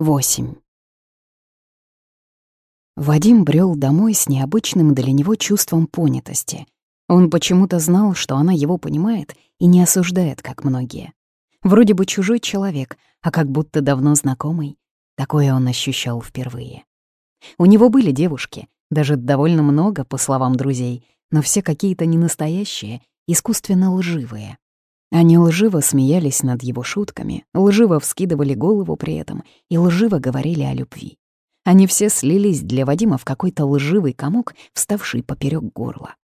8. Вадим брел домой с необычным для него чувством понятости. Он почему-то знал, что она его понимает и не осуждает, как многие. Вроде бы чужой человек, а как будто давно знакомый. Такое он ощущал впервые. У него были девушки, даже довольно много, по словам друзей, но все какие-то ненастоящие, искусственно лживые. Они лживо смеялись над его шутками, лживо вскидывали голову при этом и лживо говорили о любви. Они все слились для Вадима в какой-то лживый комок, вставший поперек горла.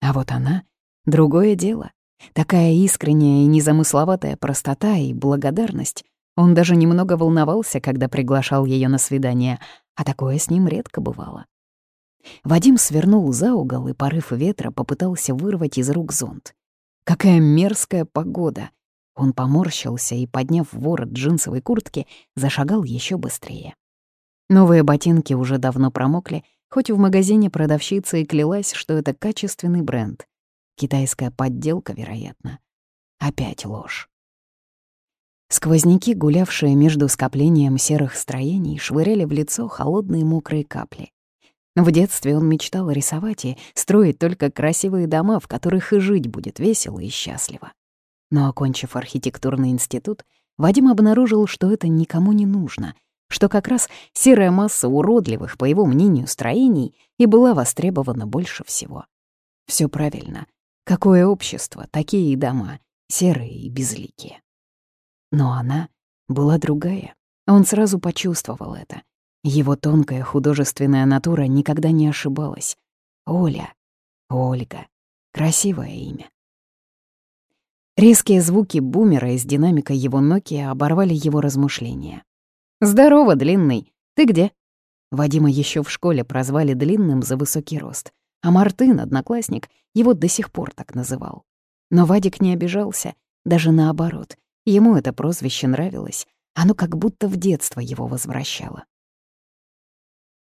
А вот она — другое дело. Такая искренняя и незамысловатая простота и благодарность. Он даже немного волновался, когда приглашал ее на свидание, а такое с ним редко бывало. Вадим свернул за угол, и порыв ветра попытался вырвать из рук зонт. Какая мерзкая погода! Он поморщился и, подняв ворот джинсовой куртки, зашагал еще быстрее. Новые ботинки уже давно промокли, хоть в магазине продавщица и клялась, что это качественный бренд. Китайская подделка, вероятно. Опять ложь. Сквозняки, гулявшие между скоплением серых строений, швыряли в лицо холодные мокрые капли. В детстве он мечтал рисовать и строить только красивые дома, в которых и жить будет весело и счастливо. Но, окончив архитектурный институт, Вадим обнаружил, что это никому не нужно, что как раз серая масса уродливых, по его мнению, строений и была востребована больше всего. Все правильно. Какое общество, такие и дома, серые и безликие. Но она была другая. Он сразу почувствовал это. Его тонкая художественная натура никогда не ошибалась. Оля, Ольга. Красивое имя. Резкие звуки бумера из динамика его Nokia оборвали его размышления. «Здорово, Длинный! Ты где?» Вадима еще в школе прозвали Длинным за высокий рост, а Мартын, одноклассник, его до сих пор так называл. Но Вадик не обижался, даже наоборот. Ему это прозвище нравилось, оно как будто в детство его возвращало.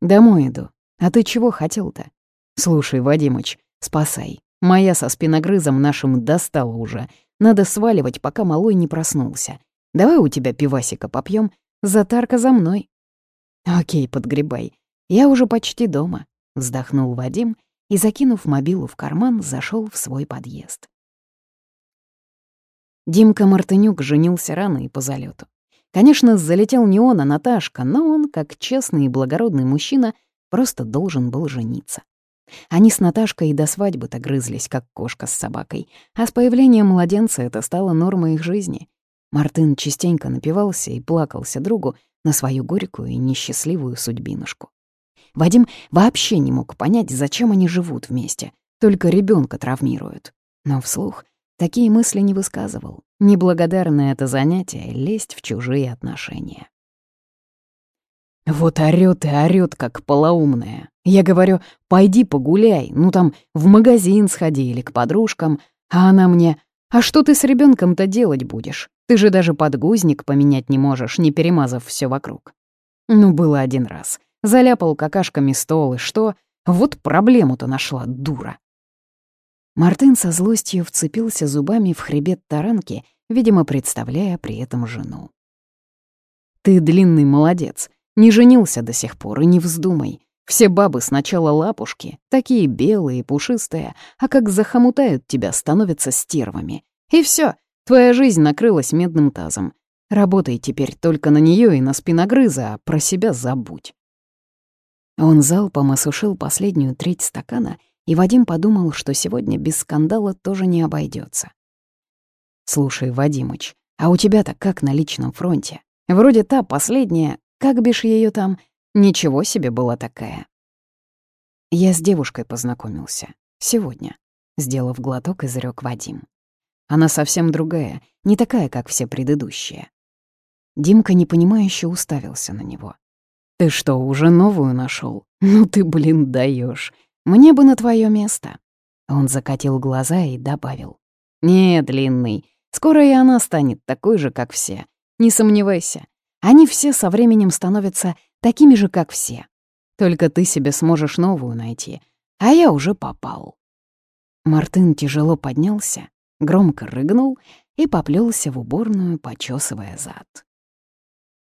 «Домой иду. А ты чего хотел-то? Слушай, Вадимыч, спасай. Моя со спиногрызом нашим достала уже. Надо сваливать, пока малой не проснулся. Давай у тебя пивасика попьем. Затарка за мной». «Окей, подгребай. Я уже почти дома», — вздохнул Вадим и, закинув мобилу в карман, зашел в свой подъезд. Димка Мартынюк женился рано и по залету. Конечно, залетел не он, а Наташка, но он, как честный и благородный мужчина, просто должен был жениться. Они с Наташкой и до свадьбы-то грызлись, как кошка с собакой, а с появлением младенца это стало нормой их жизни. Мартын частенько напивался и плакался другу на свою горькую и несчастливую судьбинушку. Вадим вообще не мог понять, зачем они живут вместе, только ребенка травмируют. Но вслух Такие мысли не высказывал. Неблагодарное это занятие — лезть в чужие отношения. Вот орёт и орёт, как полоумная. Я говорю, пойди погуляй, ну там в магазин сходи или к подружкам. А она мне, а что ты с ребенком то делать будешь? Ты же даже подгузник поменять не можешь, не перемазав все вокруг. Ну, было один раз. Заляпал какашками стол, и что? Вот проблему-то нашла, дура. Мартын со злостью вцепился зубами в хребет таранки, видимо, представляя при этом жену. «Ты длинный молодец, не женился до сих пор и не вздумай. Все бабы сначала лапушки, такие белые, пушистые, а как захомутают тебя, становятся стервами. И все, твоя жизнь накрылась медным тазом. Работай теперь только на нее и на спиногрыза, а про себя забудь». Он залпом осушил последнюю треть стакана — и Вадим подумал, что сегодня без скандала тоже не обойдется. «Слушай, Вадимыч, а у тебя-то как на личном фронте? Вроде та последняя, как бишь ее там, ничего себе была такая». Я с девушкой познакомился. Сегодня. Сделав глоток, изрёк Вадим. Она совсем другая, не такая, как все предыдущие. Димка непонимающе уставился на него. «Ты что, уже новую нашел? Ну ты, блин, даешь. Мне бы на твое место». Он закатил глаза и добавил. «Не, длинный, скоро и она станет такой же, как все. Не сомневайся. Они все со временем становятся такими же, как все. Только ты себе сможешь новую найти, а я уже попал». Мартын тяжело поднялся, громко рыгнул и поплелся в уборную, почесывая зад.